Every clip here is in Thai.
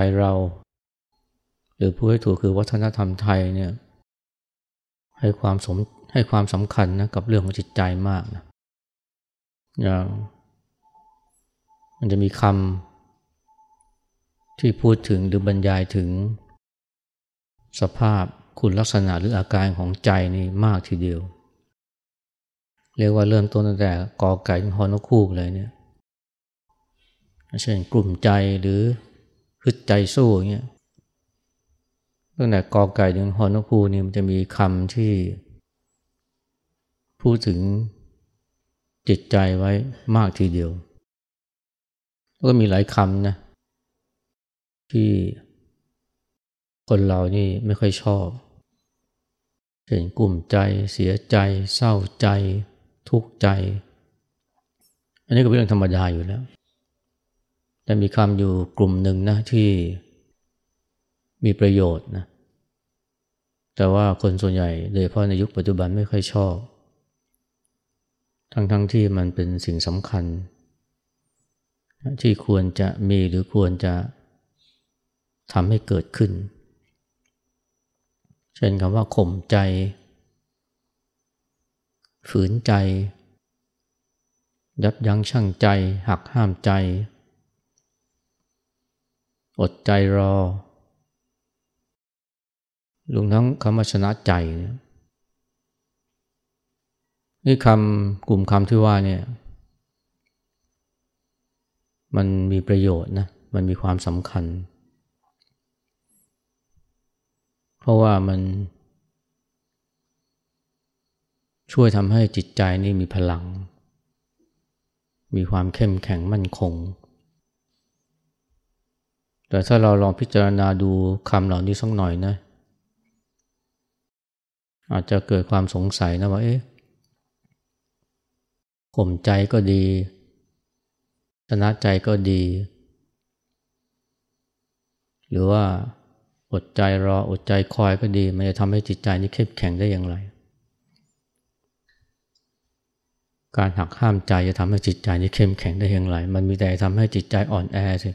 ไทยเรา หรือผู้ให้ถูกคือวัฒนธรรมไทยเนี่ยให้ความสมให้ความสำคัญนะกับเรื่องของจิตใจมากนะอย่างมันจะมีคำที่พูดถึงหรือบรรยายถึง สภาพคุณลักษณะหรืออาการของใจนี่มากทีเดียว เรียกว่าเริ่มต้นตั้งแต่กอไก่ถึงฮอนกคูกเลยเนี่ยเช่นกลุ่มใจหรือ ฮึดใจสู้อย่างเงี้ยตั้งแต่กอไก่ถึงฮอนคูนี่มันจะมีคำที่ พูดถึงจิตใจไว้มากทีเดียวก็มีหลายคำนะ ที่คนเรานี่ไม่ค่อยชอบเห็นกลุ่มใจเสียใจ เศร้าใจ ทุกข์ใจ อันนี้ก็เป็นเรื่องธรรมดาอยู่แล้ว แต่มีคำอยู่กลุ่มหนึ่งนะที่มีประโยชน์นะ แต่ว่าคนส่วนใหญ่โดยเฉพาะในยุคปัจจุบันไม่ค่อยชอบ ทั้งๆทที่มันเป็นสิ่งสำคัญ ที่ควรจะมีหรือควรจะทำให้เกิดขึ้น เช่นคำว่าข่มใจ ฝืนใจ ยับยั้งชั่งใจ หักห้ามใจ อดใจรอลุงทั้งคำว่าชนะใจเนี่ยนี่คำกลุ่มคำที่ว่าเนี่ยมันมีประโยชน์นะ มันมีความสำคัญ เพราะว่ามัน ช่วยทำให้จิตใจนี่มีพลัง มีความเข้มแข็งมั่นคง แต่ถ้าเราลองพิจารณาดูคำเหล่านี้สักหน่อยนะ อาจจะเกิดความสงสัยนะว่าเอ๊ะข่มใจก็ดี ชนะใจก็ดี หรือว่าอดใจรออดใจคอยก็ดี มันจะทำให้จิตใจนี้เข้มแข็งได้อย่างไร การหักห้ามใจจะทำให้จิตใจนี้เข้มแข็งได้อย่างไร มันมีแต่ทำให้จิตใจอ่อนแอสิอ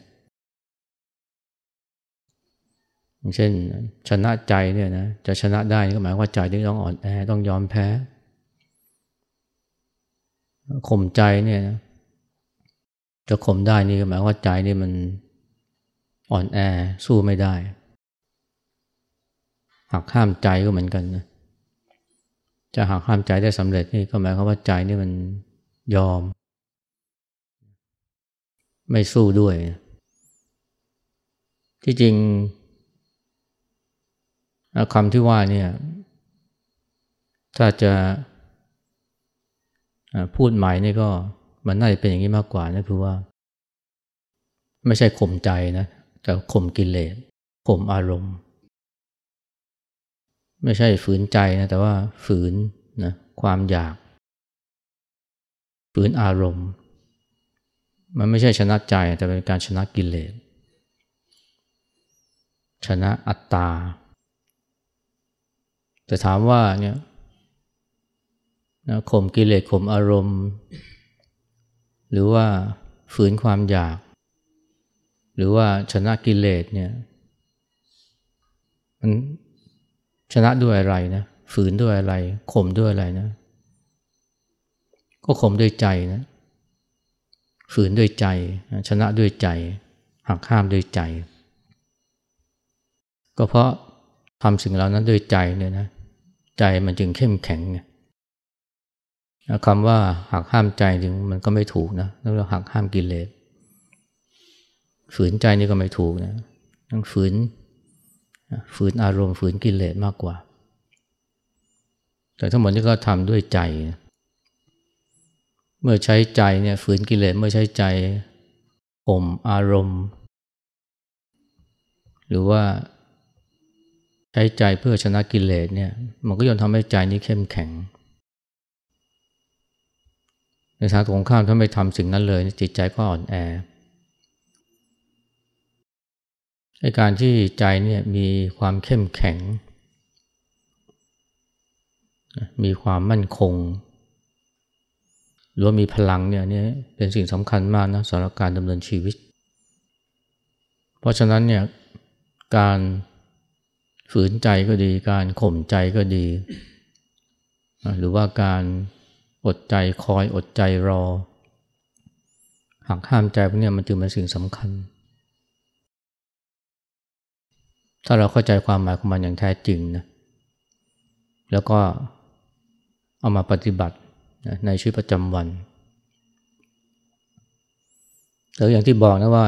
เช่นชนะใจเนี่ยนะจะชนะได้ก็หมายว่าใจต้องอ่อนแอต้องยอมแพ้ข่มใจเนี่ยนะจะข่มได้นี่ก็หมายว่าใจนี่มันอ่อนแอสู้ไม่ได้หักห้ามใจก็เหมือนกันนะจะหักห้ามใจได้สำเร็จนี่ก็หมายความว่าใจนี่มันยอม ไม่สู้ด้วย ที่จริง คำที่ว่าเนี่ยถ้าจะพูดใหม่นี่ก็มันน่าจะเป็นอย่างนี้มากกว่านะคือว่า ไม่ใช่ข่มใจนะแต่ข่มกิเลสข่มอารมณ์ ไม่ใช่ฝืนใจนะแต่ว่าฝืนนะความอยาก ฝืนอารมณ์ มันไม่ใช่ชนะใจแต่เป็นการชนะกิเลสชนะอัตตา แต่ถามว่าเนี่ยนะข่มกิเลสข่มอารมณ์ หรือว่าฝืนความอยาก หรือว่าชนะกิเลสเนี่ยมันชนะด้วยอะไรนะฝืนด้วยอะไรข่มด้วยอะไรนะ ก็ข่มด้วยใจนะฝืนด้วยใจ ชนะด้วยใจหักห้ามด้วยใจ ก็เพราะทำสิ่งเหล่านั้นด้วยใจเนี่ยนะ ใจมันจึงเข้มแข็งไงคำว่าหักห้ามใจจึงมันก็ไม่ถูกนะแล้วเราหักห้ามกิเลสฝืนใจนี่ก็ไม่ถูกนะต้องฝืนฝืนอารมณ์ฝืนกิเลสมากกว่า แต่ทั้งหมดนี้ก็ทำด้วยใจ เมื่อใช้ใจเนี่ยฝืนกิเลสเมื่อใช้ใจข่มอารมณ์ หรือว่าใช้ใจเพื่อชนะกิเลสเนี่ย มันก็ย่อมทำให้ใจนี้เข้มแข็ง ในทางตรงข้ามถ้าไม่ทำสิ่งนั้นเลย จิตใจก็อ่อนแอในการที่ใจเนี่ยมีความเข้มแข็ง มีความมั่นคง หรือว่ามีพลังเนี่ยนี่เป็นสิ่งสำคัญมากนะสำหรับการดำเนินชีวิต เพราะฉะนั้นเนี่ยการ ฝืนใจก็ดี การข่มใจก็ดี หรือว่าการอดใจคอยอดใจรอหักห้ามใจพวกนี้มันจึงเป็นสิ่งสำคัญ ถ้าเราเข้าใจความหมายของมันอย่างแท้จริงนะแล้วก็เอามาปฏิบัติในชีวิตประจำวันแล้วอย่างที่บอกนะว่า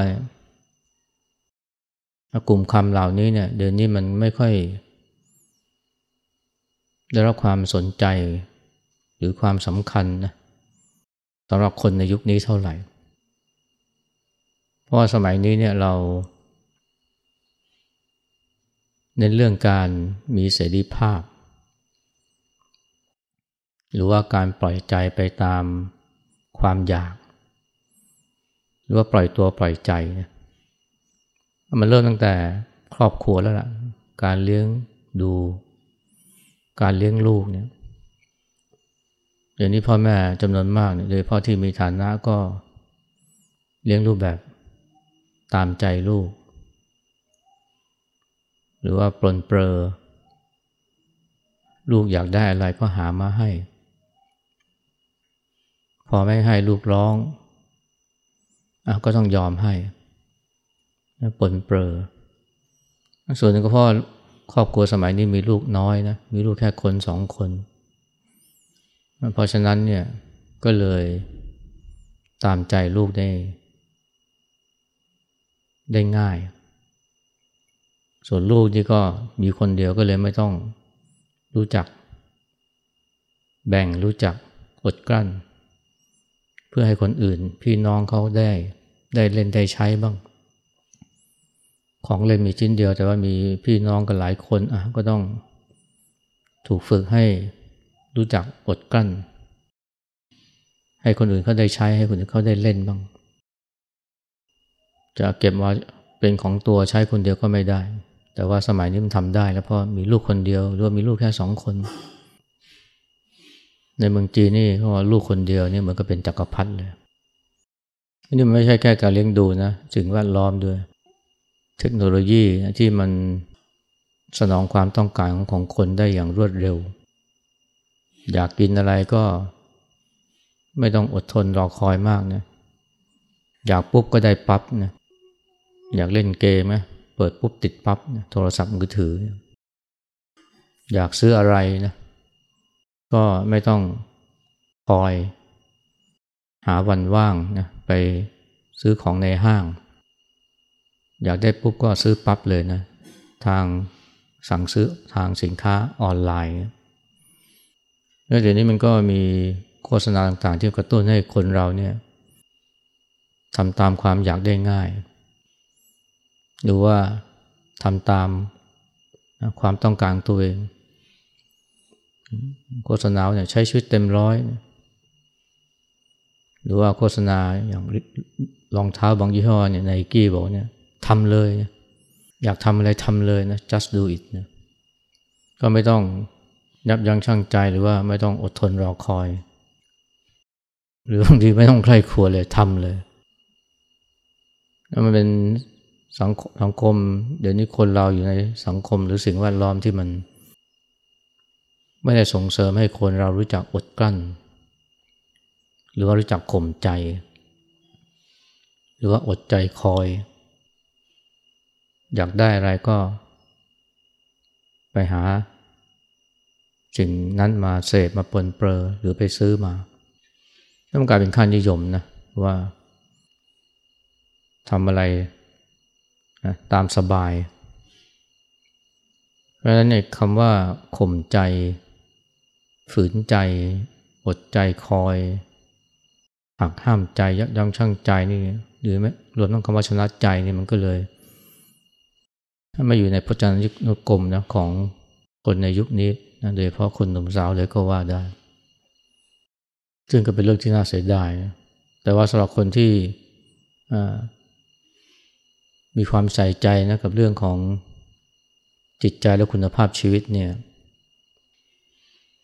กลุ่มคำเหล่านี้เนี่ยเดี๋ยวนี้มันไม่ค่อย ได้รับความสนใจหรือความสำคัญนะสำหรับคนในยุคนี้เท่าไหร่ เพราะสมัยนี้เนี่ยเรา เน้นเรื่องการมีเสรีภาพ หรือว่าการปล่อยใจไปตามความอยาก หรือว่าปล่อยตัวปล่อยใจนี่ย มันเริ่มตั้งแต่ครอบครัวแล้วล่ะ การเลี้ยงดู การเลี้ยงลูกเนี่ยเดี๋ยวนี้พ่อแม่จำนวนมากเนี่ยโดยพ่อที่มีฐานะก็เลี้ยงลูกแบบตามใจลูก หรือว่าปลนเปลอลูกอยากได้อะไรก็หามาให้ พอไม่ให้ลูกร้องอก็ต้องยอมให้ ปนเปลอส่วนหนึ่งก็เพราะครอบครัวสมัยนี้มีลูกน้อยนะมีลูกแค่คนสองคน เพราะฉะนั้นเนี่ยก็เลยตามใจลูกได้ ได้ง่าย ส่วนลูกที่ก็มีคนเดียวก็เลยไม่ต้องรู้จัก แบ่งรู้จักอดกลั้น เพื่อให้คนอื่นพี่น้องเขาได้ ได้เล่นได้ใช้บ้าง ของเล่นมีชิ้นเดียว แต่ว่ามีพี่น้องกันหลายคนอะก็ต้องถูกฝึกให้รู้จักอดกลั้น ให้คนอื่นเขาได้ใช้ให้คนอื่นเขาได้เล่นบ้าง จะเก็บว่าเป็นของตัวใช้คนเดียวก็ไม่ได้ แต่ว่าสมัยนี้มันทำได้แล้วเพราะมีลูกคนเดียวหรือว่ามีลูกแค่สองคน ในเมืองจีนนี่เขาว่าลูกคนเดียวนี่เหมือนกับเป็นจักรพรรดิเลยนี่มันไม่ใช่แค่การเลี้ยงดูนะถึงแวดล้อมด้วย เทคโนโลยีที่มันสนองความต้องการของคนได้อย่างรวดเร็ว อยากกินอะไรก็ไม่ต้องอดทนรอคอยมากนะอยากปุ๊บก็ได้ปั๊บนะอยากเล่นเกมไหมเปิดปุ๊บติดปั๊บนะโทรศัพท์มือถือ อยากซื้ออะไรนะก็ไม่ต้องคอย หาวันว่างนะไปซื้อของในห้าง อยากได้ปุ๊บก็ซื้อปั๊บเลยนะ ทางสั่งซื้อทางสินค้าออนไลน์แล้วเดี๋ยวนี้มันก็มีโฆษณาต่างๆ ที่กระตุ้นให้คนเราเนี่ยทำตามความอยากได้ง่าย หรือว่าทำตามความต้องการตัวเอง โฆษณาเนี่ยใช้ชีวิตเต็มร้อย หรือว่าโฆษณาอย่างรองเท้าบางยี่ห้อเนี่ยในกี้บอกเนี่ย ทำเลยอยากทำอะไรทำเลยนะ just do it นะก็ไม่ต้องยับยั้งชั่งใจหรือว่าไม่ต้องอดทนรอคอย หรือบางทีไม่ต้องใคร่ครัวเลยทำเลยแล้วมันเป็นสังสังคม เดี๋ยวนี้คนเราอยู่ในสังคมหรือสิ่งแวดล้อมที่มัน ไม่ได้ส่งเสริมให้คนเรารู้จักอดกลั้น หรือว่ารู้จักข่มใจ หรือว่าอดใจคอย อยากได้อะไรก็ ไปหาสิ่งนั้นมาเสพมาปนเปื้อหรือไปซื้อมาแล้วมันกลายเป็นค่านิยมนะว่าทำอะไรนะตามสบาย เพราะฉะนั้นเนี่ยคำว่าข่มใจ ฝืนใจ อดใจคอยหักห้ามใจยับยั้งชั่งใจนี่หรือไม่รวมทั้งคำว่าชนะใจนี่มันก็เลย ไมาอยู่ในพจนานุกรมนะของคนในยุคนี้นะโดยเฉพาะคนหนุ่มสาวเลยก็ว่าได้ ซึ่งก็เป็นเรื่องที่น่าเสียดายนะแต่ว่าสำหรับคนที่มีความใส่ใจนะกับเรื่องของจิตใจและคุณภาพชีวิตเนี่ย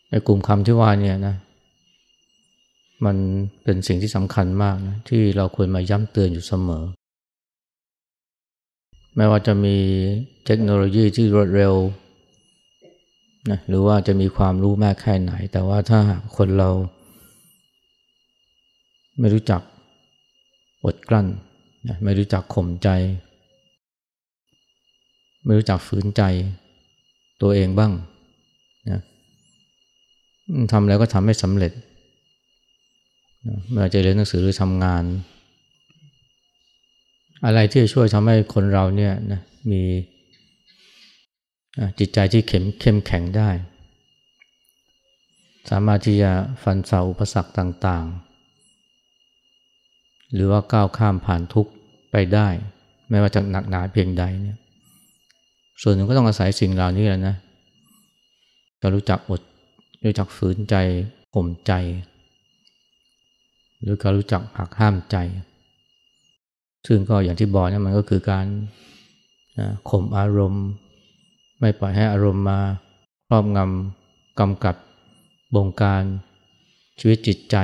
ในกลุ่มคำที่ว่าเนี่ยนะมันเป็นสิ่งที่สำคัญมากนะที่เราควรมาย้ำเตือนอยู่เสมอ ไม่ว่าจะมีเทคโนโลยีที่รวดเร็วนะหรือว่าจะมีความรู้มากแค่ไหน แต่ว่าถ้าคนเรา ไม่รู้จักอดกลั้นนะไม่รู้จักข่มใจ ไม่รู้จักฝืนใจตัวเองบ้างนะทำแล้วก็ทำไม่สำเร็จเมื่อจะเรียนหนังสือหรือทำงาน อะไรที่จะช่วยทำให้คนเราเนี่ยนะมีจิตใจที่เข้มเข้มแข็งได้ สามารถที่จะฟันเสาอุปสรรคต่างๆ หรือว่าก้าวข้ามผ่านทุกข์ไปได้ ไม่ว่าจะหนักหนาเพียงใดเนี่ยส่วนหนึ่งก็ต้องอาศัยสิ่งเหล่านี้แหละนะจะรู้จักอดรู้จักฝืนใจข่มใจ หรือการรู้จักหักห้ามใจ ซึ่งก็อย่างที่บอกนะมันก็คือการข่มอารมณ์ ไม่ปล่อยให้อารมณ์มาครอบงำกำกับบงการชีวิตจิตใจ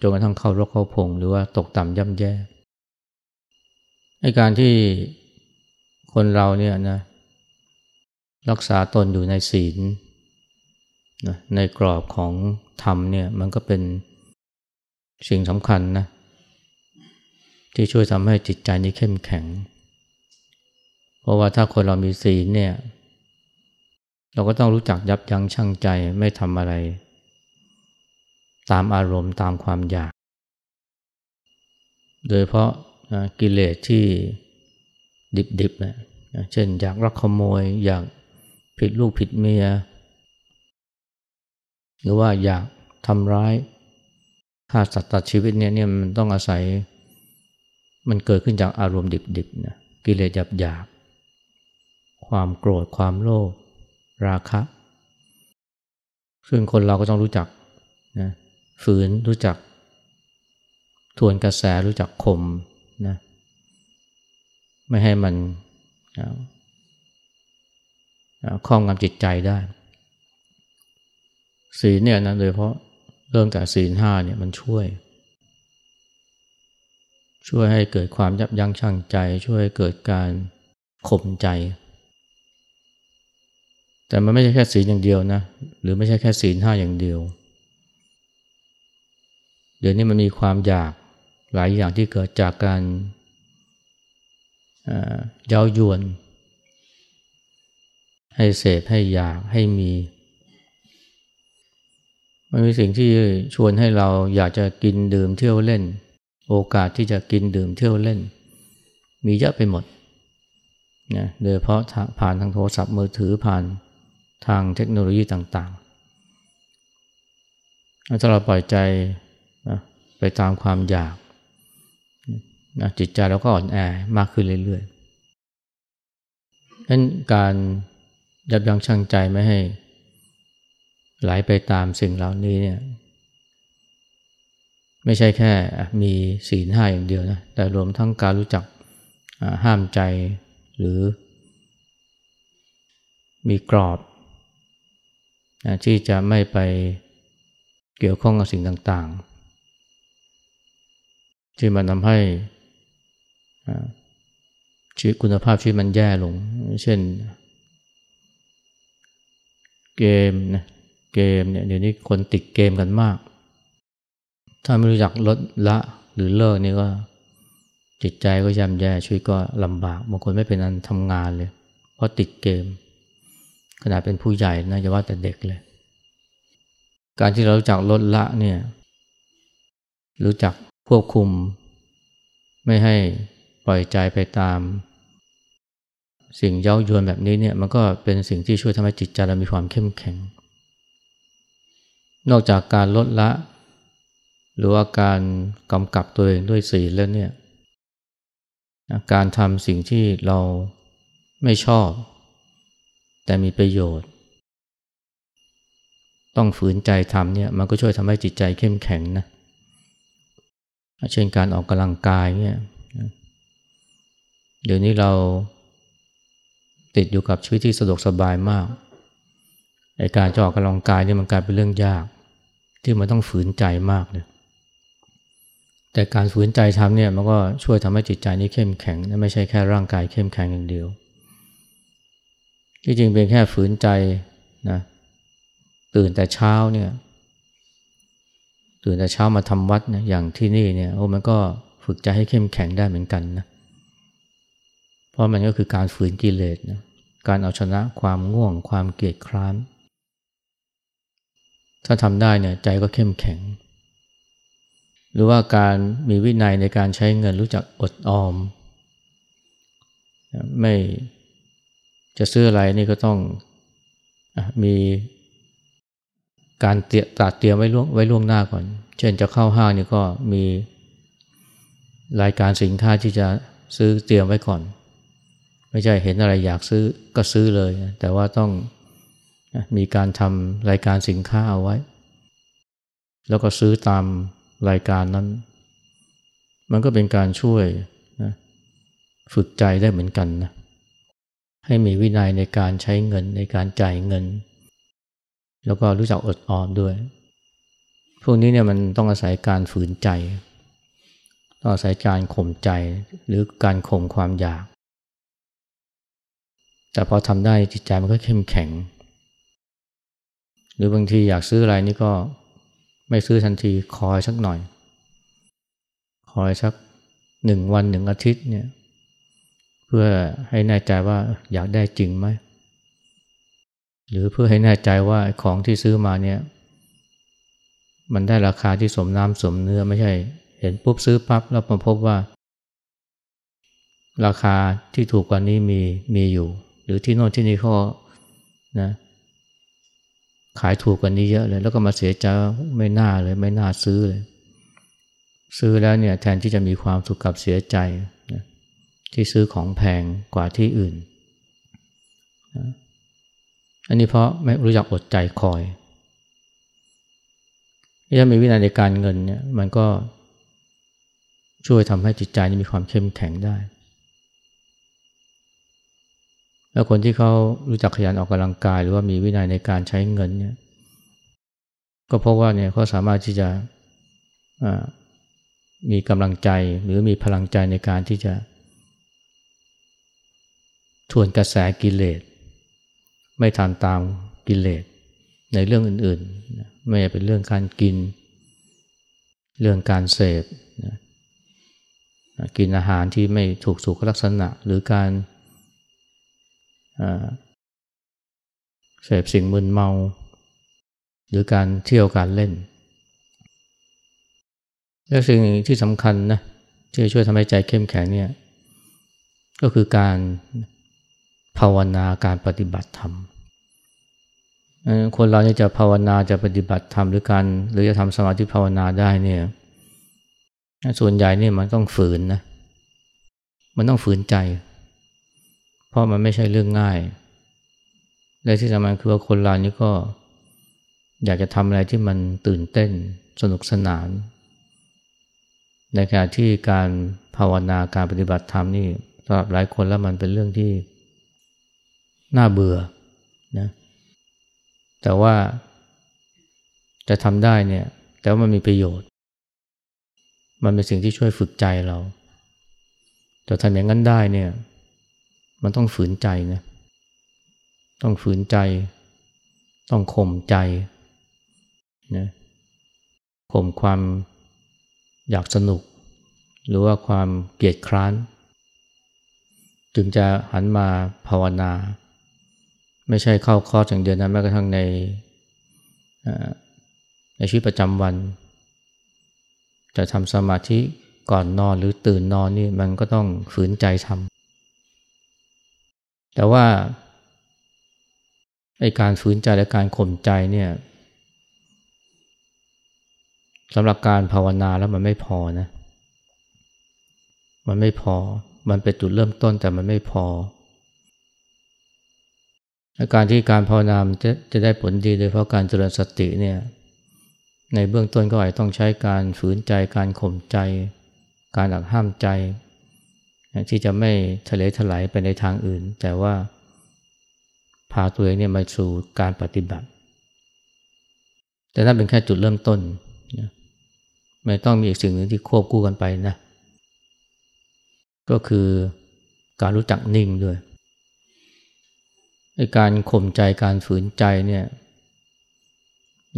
จนกระทั่งเข้ารกเข้าพง หรือว่าตกต่ำย่ำแย่ในการที่คนเราเนี่ยนะรักษาตนอยู่ในศีลนะในกรอบของธรรมเนี่ยมันก็เป็นสิ่งสำคัญนะ ที่ช่วยทำให้จิตใจนี้เข้มแข็ง เพราะว่าถ้าคนเรามีศีลเนี่ย เราก็ต้องรู้จักยับยั้งชั่งใจไม่ทำอะไร ตามอารมณ์ตามความอยาก โดยเพราะกิเลสที่ดิบๆนะเช่นอยากรักขโมย อยากผิดลูกผิดเมีย หรือว่าอยากทำร้ายฆ่าสัตว์ตัดชีวิตเนี่ยเนี่ยมันต้องอาศัย มันเกิดขึ้นจากอารมณ์ดิบๆนะกิเลสหยาบๆความโกรธความโลภราคะซึ่งคนเราก็ต้องรู้จักนะฝืนรู้จัก ทวนกระแสรู้จักข่มนะไม่ให้มันคล้องงำจิตใจได้ ศีลเนี่ยนะโดยเพราะเริ่มจากศีลห้าเนี่ยมันช่วย ช่วยให้เกิดความยับยั้งชั่งใจ ช่วยให้เกิดการข่มใจ แต่มันไม่ใช่แค่ศีลอย่างเดียวนะ หรือไม่ใช่แค่ศีลห้าอย่างเดียว เดี๋ยวนี้มันมีความอยากหลายอย่างที่เกิดจากการเย้ายวน ให้เสพให้อยากให้มีมันมีสิ่งที่ชวนให้เราอยากจะกินดื่มเที่ยวเล่น โอกาสที่จะกินดื่มเที่ยวเล่น มีเยอะไปหมดนะโดยเพราะผ่านทางโทรศัพท์มือถือผ่านทางเทคโนโลยีต่างๆ ถ้าเราปล่อยใจนะไปตามความอยากนะจิตใจเราก็อ่อนแอมากขึ้นเรื่อยๆนั้นการยับยั้งชั่งใจไม่ให้ไหลไปตามสิ่งเหล่านี้เนี่ย ไม่ใช่แค่มีศีลห้าอย่างเดียวนะแต่รวมทั้งการรู้จักห้ามใจหรือ มีกรอบที่จะไม่ไปเกี่ยวข้องกับสิ่งต่างๆ ที่มันทำให้ชีวิตคุณภาพชีวิตมันแย่ลง เช่น เกมนะเกมเนี่ยเดี๋ยวนี้คนติดเกมกันมาก ถ้าไม่รู้จักลดละหรือเลิกนี่ก็ จิตใจก็ย่ำแย่ชีวิตก็ลำบากบางคนไม่เป็นอันทำงานเลย เพราะติดเกม ขนาดเป็นผู้ใหญ่นะอย่าว่าแต่เด็กเลย การที่เรารู้จักลดละเนี่ย รู้จักควบคุม ไม่ให้ปล่อยใจไปตาม สิ่งเย้ายวนแบบนี้เนี่ย มันก็เป็นสิ่งที่ช่วยทำให้จิตใจเรามีความเข้มแข็ง นอกจากการลดละ หรือว่าการกำกับตัวเองด้วยศีลแล้วเนี่ยการทำสิ่งที่เราไม่ชอบ แต่มีประโยชน์ ต้องฝืนใจทำเนี่ยมันก็ช่วยทำให้จิตใจเข้มแข็งนะเช่นการออกกำลังกายเนี่ยเดี๋ยวนี้เราติดอยู่กับชีวิตที่สะดวกสบายมากไอการจะออกกำลังกายนี่มันกลายเป็นเรื่องยาก ที่มันต้องฝืนใจมากเลย แต่การฝืนใจทำเนี่ยมันก็ช่วยทำให้จิตใจนี้เข้มแข็งไม่ใช่แค่ร่างกายเข้มแข็งอย่างเดียว ที่จริงเป็นแค่ฝืนใจนะตื่นแต่เช้าเนี่ยตื่นแต่เช้ามาทำวัดนี่ยอย่างที่นี่เนี่ยโอ้มันก็ฝึกใจให้เข้มแข็งได้เหมือนกันนะเพราะมันก็คือการฝืนกิเลสนะการเอาชนะความง่วงความเกลียดคร้านถ้าทำได้เนี่ยใจก็เข้มแข็ง หรือว่าการมีวินัยในการใช้เงินรู้จักอดออม ไม่จะซื้ออะไรนี่ก็ต้องมีการเตรียตัดเตรียมไว้ล่วงไว้ล่วงหน้าก่อน เช่นจะเข้าห้างนี่ก็มีรายการสินค้าที่จะซื้อเตรียมไว้ก่อน ไม่ใช่เห็นอะไรอยากซื้อก็ซื้อเลยแต่ว่าต้องมีการทำรายการสินค้าเอาไว้ แล้วก็ซื้อตาม รายการนั้น มันก็เป็นการช่วยนะฝึกใจได้เหมือนกันนะให้มีวินัยในการใช้เงินในการจ่ายเงิน แล้วก็รู้จักอดออมด้วย พวกนี้เนี่ยมันต้องอาศัยการฝืนใจ ต้องอาศัยการข่มใจหรือการข่มความอยาก แต่พอทำได้จิตใจมันก็เข้มแข็ง หรือบางทีอยากซื้ออะไรนี่ก็ ไม่ซื้อทันทีคอยสักหน่อย คอยสักหนึ่งวันหนึ่งอาทิตย์เนี่ยเพื่อให้แน่ใจว่าอยากได้จริงไหมหรือเพื่อให้แน่ใจว่าของที่ซื้อมาเนี่ยมันได้ราคาที่สมน้ำสมเนื้อไม่ใช่ เห็นปุ๊บซื้อปั๊บแล้วมาพบว่า ราคาที่ถูกกว่านี้มีมีอยู่ หรือที่โน่นที่นี่เขานะ ขายถูกกว่านี้เยอะเลย แล้วก็มาเสียใจไม่น่าเลยไม่น่าซื้อเลย ซื้อแล้วเนี่ยแทนที่จะมีความสุขกับเสียใจนะที่ซื้อของแพงกว่าที่อื่นนะอันนี้เพราะไม่รู้จักอดใจคอยถ้ามีวินัยในการเงินเนี่ยมันก็ช่วยทำให้จิตใจมีความเข้มแข็งได้ แล้วคนที่เขารู้จักขยันออกกำลังกาย หรือว่ามีวินัยในการใช้เงินเนี่ยก็เพราะว่าเนี่ยเขาสามารถที่จะมีกำลังใจหรือมีพลังใจในการที่จะทวนกระแสกิเลส ไม่ทานตามกิเลสในเรื่องอื่นๆ ไม่เป็นเรื่องการกิน เรื่องการเสพกินอาหารที่ไม่ถูกสุขลักษณะ หรือการ เสพสิ่งมึนเมา หรือการเที่ยวการเล่น และสิ่งที่สำคัญนะที่ช่วยทำให้ใจเข้มแข็งเนี่ยก็คือการภาวนาการปฏิบัติธรรมคนเราเนี่ยจะภาวนาจะปฏิบัติธรรมหรือการหรือจะทำสมาธิภาวนาได้เนี่ยส่วนใหญ่เนี่ยมันต้องฝืนนะมันต้องฝืนใจ เพราะมันไม่ใช่เรื่องง่าย และที่สำคัญคือว่าคนเรานี่ก็ อยากจะทำอะไรที่มันตื่นเต้นสนุกสนาน ในขณะที่การภาวนาการปฏิบัติธรรมนี่สำหรับหลายคนแล้วมันเป็นเรื่องที่น่าเบื่อนะแต่ว่าจะทำได้เนี่ย แต่ว่ามันมีประโยชน์ มันเป็นสิ่งที่ช่วยฝึกใจเราแต่ทำอย่างนั้นได้เนี่ย มันต้องฝืนใจนะต้องฝืนใจ ต้องข่มใจนะข่มความอยากสนุก หรือว่าความเกลียดคร้าน จึงจะหันมาภาวนา ไม่ใช่เข้าคอร์สอย่างเดียวนะแม้กระทั่งในในชีวิตประจำวัน จะทำสมาธิก่อนนอนหรือตื่นนอนนี่มันก็ต้องฝืนใจทำ แต่ว่าไอการฝืนใจและการข่มใจเนี่ยสำหรับการภาวนาแล้วมันไม่พอนะ มันไม่พอ มันเป็นจุดเริ่มต้นแต่มันไม่พอการที่การภาวนาจะจะได้ผลดีโดยเพราะการเจริญสติเนี่ย ในเบื้องต้นก็อาจต้องใช้การฝืนใจ การข่มใจ การหักห้ามใจ ที่จะไม่ทะเลถลายไปในทางอื่น แต่ว่าพาตัวเองเนี่ยมาสู่การปฏิบัติ แต่นั่นเป็นแค่จุดเริ่มต้นไม่ต้องมีอีกสิ่งหนึ่งที่ควบคู่กันไปนะ ก็คือการรู้จักนิ่งด้วยการข่มใจการฝืนใจเนี่ย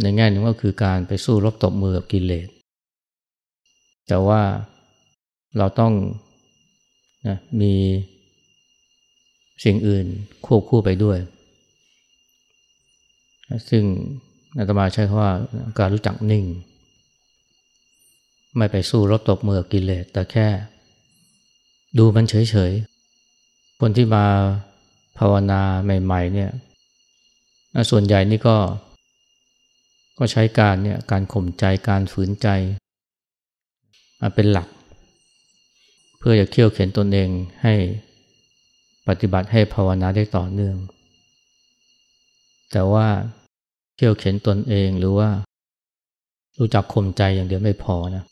ในแง่หนึ่งก็คือการไปสู้รบตบมือกับกิเลสแต่ว่าเราต้อง นะมีสิ่งอื่นควบคู่ไปด้วย ซึ่งอาตมาใช้คำว่าการรู้จักนิ่ง ไม่ไปสู้รบตบมือกิเลสแต่แค่ ดูมันเฉยๆ คนที่มาภาวนาใหม่ๆเนี่ยส่วนใหญ่นี่ก็ ก็ใช้การเนี่ยการข่มใจการฝืนใจ เป็นหลักเพื่อจะเคี่ยวเข็นตนเองให้ปฏิบัติให้ภาวนาได้ต่อเนื่อง แต่ว่าเคี่ยวเข็นตนเองหรือว่า รู้จักข่มใจอย่างเดียวไม่พอนะ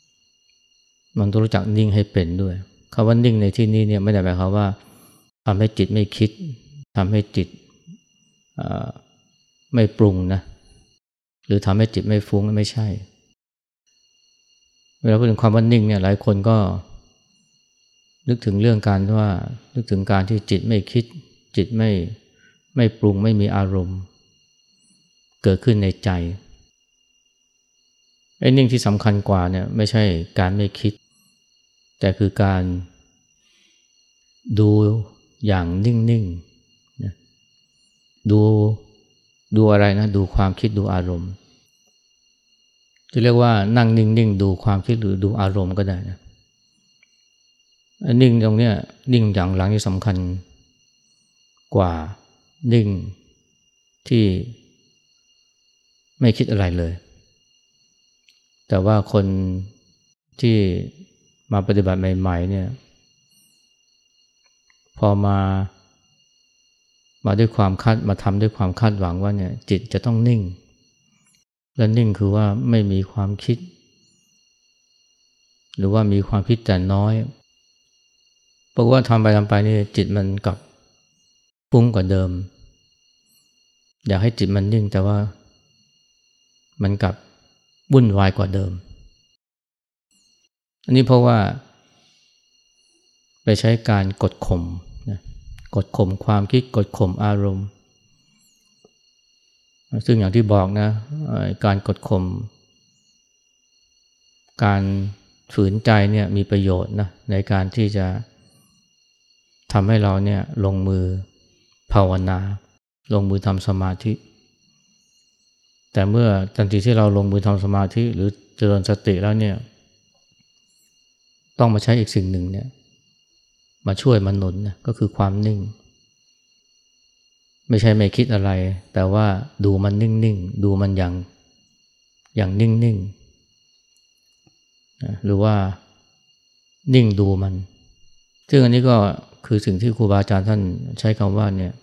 มันต้องรู้จักนิ่งให้เป็นด้วยคาว่านิ่งในที่นี้เนี่ยไม่ได้หมายความว่าทำให้จิตไม่คิดทำให้จิตไม่ปรุงนะ หรือทำให้จิตไม่ฟุ้งไม่ใช่ เวลาพูดถึงความว่านิ่งเนี่ยหลายคนก็ นึกถึงเรื่องการว่านึกถึงการที่จิตไม่คิด จิตไม่ไม่ปรุงไม่มีอารมณ์ เกิดขึ้นในใจไอ้นิ่งที่สำคัญกว่าเนี่ยไม่ใช่การไม่คิด แต่คือการดูอย่างนิ่งๆนะดูดูอะไรนะ ดูความคิดดูอารมณ์ จะเรียกว่านั่งนิ่งๆ ดูความคิดหรือดูอารมณ์ก็ได้นะ นิ่งตรงเนี้ยนิ่งอย่างหลังนี่สำคัญกว่านิ่งที่ไม่คิดอะไรเลย แต่ว่าคนที่มาปฏิบัติใหม่ ๆ เนี่ย พอมา มาด้วยความคาดมาทำด้วยความคาดหวังว่าเนี่ย จิตจะต้องนิ่ง และนิ่งคือว่าไม่มีความคิด หรือว่ามีความคิดแต่น้อย เพราะว่าทำไปทำไปนี่จิตมันกลับฟุ้งกว่าเดิม อยากให้จิตมันนิ่งแต่ว่า มันกลับวุ่นวายกว่าเดิม อันนี้เพราะว่า ไปใช้การกดข่มนะกดข่มความคิดกดข่มอารมณ์ ซึ่งอย่างที่บอกนะ การกดข่มการฝืนใจเนี่ยมีประโยชน์นะในการที่จะ ทำให้เราเนี่ยลงมือภาวนา ลงมือทำสมาธิ แต่เมื่อทันทีที่เราลงมือทำสมาธิหรือเจริญสติแล้วเนี่ย ต้องมาใช้อีกสิ่งหนึ่งเนี่ย มาช่วยมาหนุนนะก็คือความนิ่ง ไม่ใช่ไม่คิดอะไร แต่ว่าดูมันนิ่งๆ ดูมันอย่างอย่างนิ่งๆ หรือว่านิ่งดูมัน ซึ่งอันนี้ก็ คือสิ่งที่ครูบาอาจารย์ท่านใช้คำว่าเนี่ย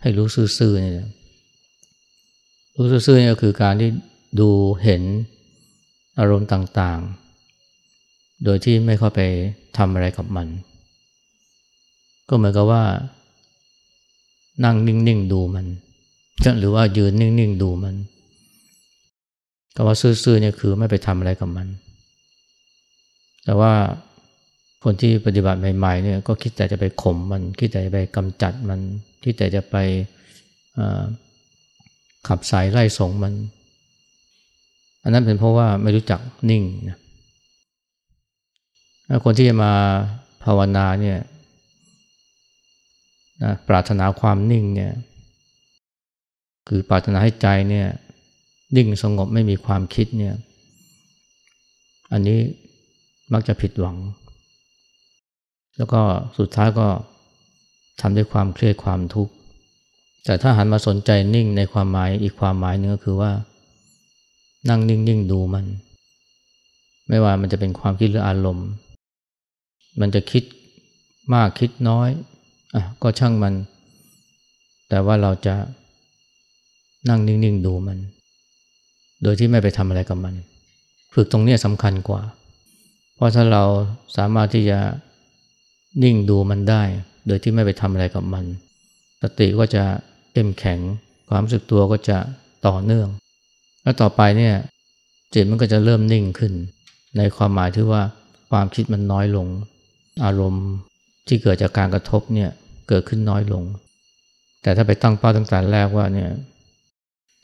ให้รู้ซื่อๆเนี่ยรู้ซื่อๆเนี่ยก็คือการที่ดูเห็นอารมณ์ต่างๆ โดยที่ไม่เข้าไปทำอะไรกับมัน ก็เหมือนกับว่า นั่งนิ่งๆดูมัน หรือว่ายืนนิ่งๆดูมันคำว่าซื่อๆเนี่ยคือไม่ไปทำอะไรกับมัน แต่ว่า คนที่ปฏิบัติใหม่ๆเนี่ยก็คิดแต่จะไปข่มมัน คิดแต่จะไปกำจัดมัน คิดแต่จะไปขับสายไล่ส่งมัน อันนั้นเป็นเพราะว่าไม่รู้จักนิ่งนะคนที่จะมาภาวนาเนี่ยนะปรารถนาความนิ่งเนี่ยคือปรารถนาให้ใจเนี่ยนิ่งสงบไม่มีความคิดเนี่ยอันนี้มักจะผิดหวัง แล้วก็สุดท้ายก็ทำด้วยความเครียดความทุกข์ แต่ถ้าหันมาสนใจนิ่งในความหมายอีกความหมายนึงก็คือว่า นั่งนิ่งๆดูมัน ไม่ว่ามันจะเป็นความคิดหรืออารมณ์ มันจะคิดมากคิดน้อยอะก็ช่างมัน แต่ว่าเราจะนั่งนิ่งๆดูมัน โดยที่ไม่ไปทำอะไรกับมัน ฝึกตรงนี้สำคัญกว่า เพราะถ้าเราสามารถที่จะ นิ่งดูมันได้ โดยที่ไม่ไปทำอะไรกับมัน สติก็จะเข้มแข็ง ความรู้สึกตัวก็จะต่อเนื่อง แล้วต่อไปเนี่ยจิตมันก็จะเริ่มนิ่งขึ้น ในความหมายที่ว่าความคิดมันน้อยลง อารมณ์ที่เกิดจากการกระทบเนี่ยเกิดขึ้นน้อยลง แต่ถ้าไปตั้งเป้าตั้งแต่แรกว่าเนี่ย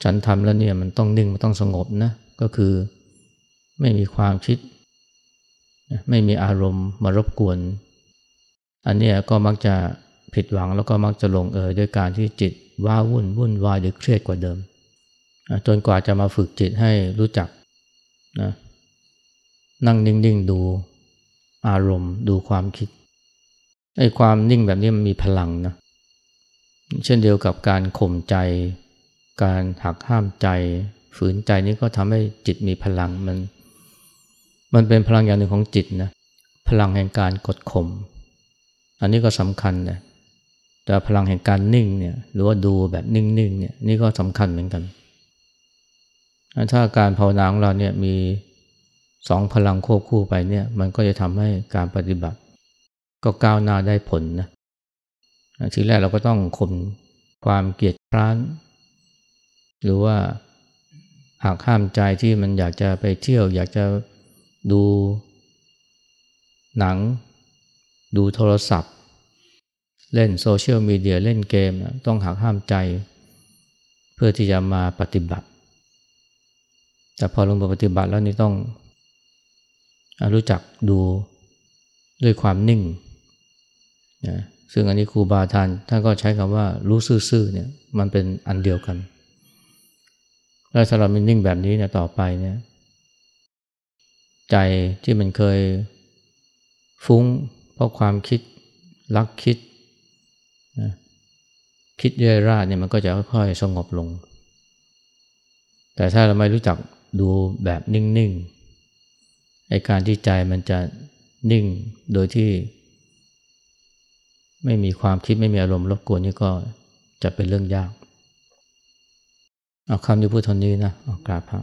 ฉันทำแล้วเนี่ยมันต้องนิ่งมันต้องสงบนะก็คือไม่มีความคิด ไม่มีอารมณ์มารบกวน อันนี้ก็มักจะผิดหวังแล้วก็มักจะลงเอยด้วยการที่จิตว้าวุ่นวุ่นวายหรือเครียดกว่าเดิม จนกว่าจะมาฝึกจิตให้รู้จักนะนั่งนิ่งๆดูอารมณ์ดูความคิดไอ้ความนิ่งแบบนี้มันมีพลังนะเช่นเดียวกับการข่มใจ การหักห้ามใจ ฝืนใจนี้ก็ทำให้จิตมีพลังมัน มันเป็นพลังอย่างหนึ่งของจิตนะพลังแห่งการกดข่ม อันนี้ก็สำคัญนะแต่พลังแห่งการนิ่งเนี่ยหรือว่าดูแบบนิ่งๆเนี่ยนี่ก็สำคัญเหมือนกัน ถ้าการภาวนาของเราเนี่ยมีสองพลังควบคู่ไปเนี่ยมันก็จะทำให้การปฏิบัติ ก็ก้าวหน้าได้ผลนะทีแรกเราก็ต้องข่มความเกลียดคร้าน หรือว่าหากห้ามใจที่มันอยากจะไปเที่ยว อยากจะดูหนัง ดูโทรศัพท์ เล่นโซเชียลมีเดียเล่นเกม ต้องหักห้ามใจ เพื่อที่จะมาปฏิบัติ แต่พอลงมือปฏิบัติแล้วนี่ต้องรู้จักดูด้วยความนิ่งนะซึ่งอันนี้ครูบาทานท่านก็ใช้คำว่ารู้ซื่อๆเนี่ยมันเป็นอันเดียวกันแล้วสำหรับมันนิ่งแบบนี้เนี่ยต่อไปเนี่ยใจที่มันเคยฟุ้ง เพราะความคิดรักคิดนะคิดเย่ราดเนี่ยมันก็จะค่อยๆสงบลง แต่ถ้าเราไม่รู้จักดูแบบนิ่งๆไอการที่ใจมันจะนิ่งโดยที่ ไม่มีความคิดไม่มีอารมณ์รบกวนนี่ก็จะเป็นเรื่องยาก เอาคำที่พูดทนนี้นะ เอากราบพระ